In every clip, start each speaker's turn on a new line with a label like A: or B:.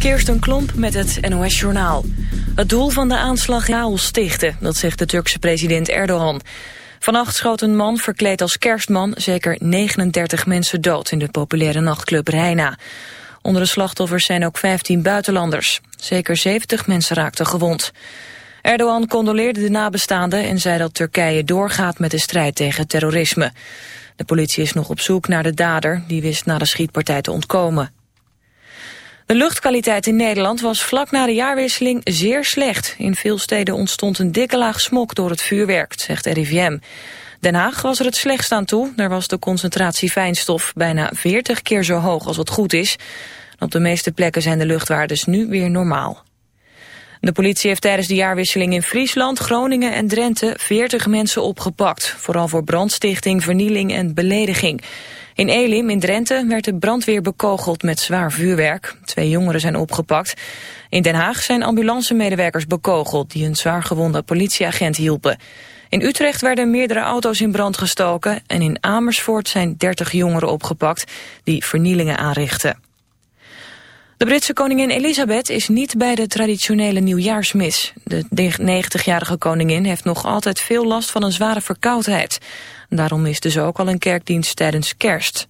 A: Kirsten Klomp met het NOS-journaal. Het doel van de aanslag chaos stichten, dat zegt de Turkse president Erdogan. Vannacht schoot een man verkleed als kerstman zeker 39 mensen dood in de populaire nachtclub Reina. Onder de slachtoffers zijn ook 15 buitenlanders. Zeker 70 mensen raakten gewond. Erdogan condoleerde de nabestaanden en zei dat Turkije doorgaat met de strijd tegen terrorisme. De politie is nog op zoek naar de dader, die wist na de schietpartij te ontkomen. De luchtkwaliteit in Nederland was vlak na de jaarwisseling zeer slecht. In veel steden ontstond een dikke laag smok door het vuurwerk, zegt RIVM. Den Haag was er het slechtst aan toe. Daar was de concentratie fijnstof bijna 40 keer zo hoog als wat goed is. Op de meeste plekken zijn de luchtwaardes nu weer normaal. De politie heeft tijdens de jaarwisseling in Friesland, Groningen en Drenthe 40 mensen opgepakt. Vooral voor brandstichting, vernieling en belediging. In Elim in Drenthe werd de brandweer bekogeld met zwaar vuurwerk. Twee jongeren zijn opgepakt. In Den Haag zijn ambulancemedewerkers bekogeld die een zwaar gewonde politieagent hielpen. In Utrecht werden meerdere auto's in brand gestoken en in Amersfoort zijn 30 jongeren opgepakt die vernielingen aanrichten. De Britse koningin Elisabeth is niet bij de traditionele nieuwjaarsmis. De 90-jarige koningin heeft nog altijd veel last van een zware verkoudheid. Daarom is dus ook al een kerkdienst tijdens kerst.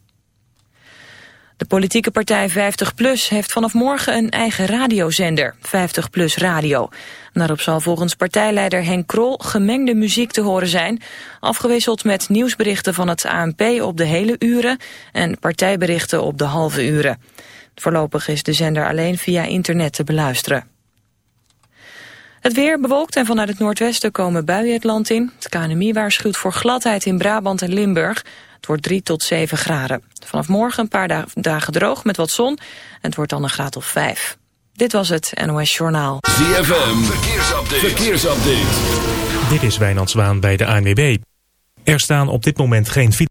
A: De politieke partij 50PLUS heeft vanaf morgen een eigen radiozender, 50PLUS Radio. Daarop zal volgens partijleider Henk Krol gemengde muziek te horen zijn, afgewisseld met nieuwsberichten van het ANP op de hele uren en partijberichten op de halve uren. Voorlopig is de zender alleen via internet te beluisteren. Het weer bewolkt en vanuit het noordwesten komen buien het land in. Het KNMI waarschuwt voor gladheid in Brabant en Limburg. Het wordt 3 tot 7 graden. Vanaf morgen een paar dagen droog met wat zon. En het wordt dan een graad of 5. Dit was het NOS Journaal.
B: ZFM, verkeersupdate. verkeersupdate.
C: Dit is Wijnand Zwaan bij de ANWB. Er staan op dit moment geen fiets.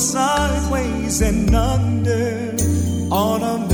D: Sideways and under on a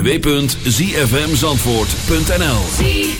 B: www.zfmzandvoort.nl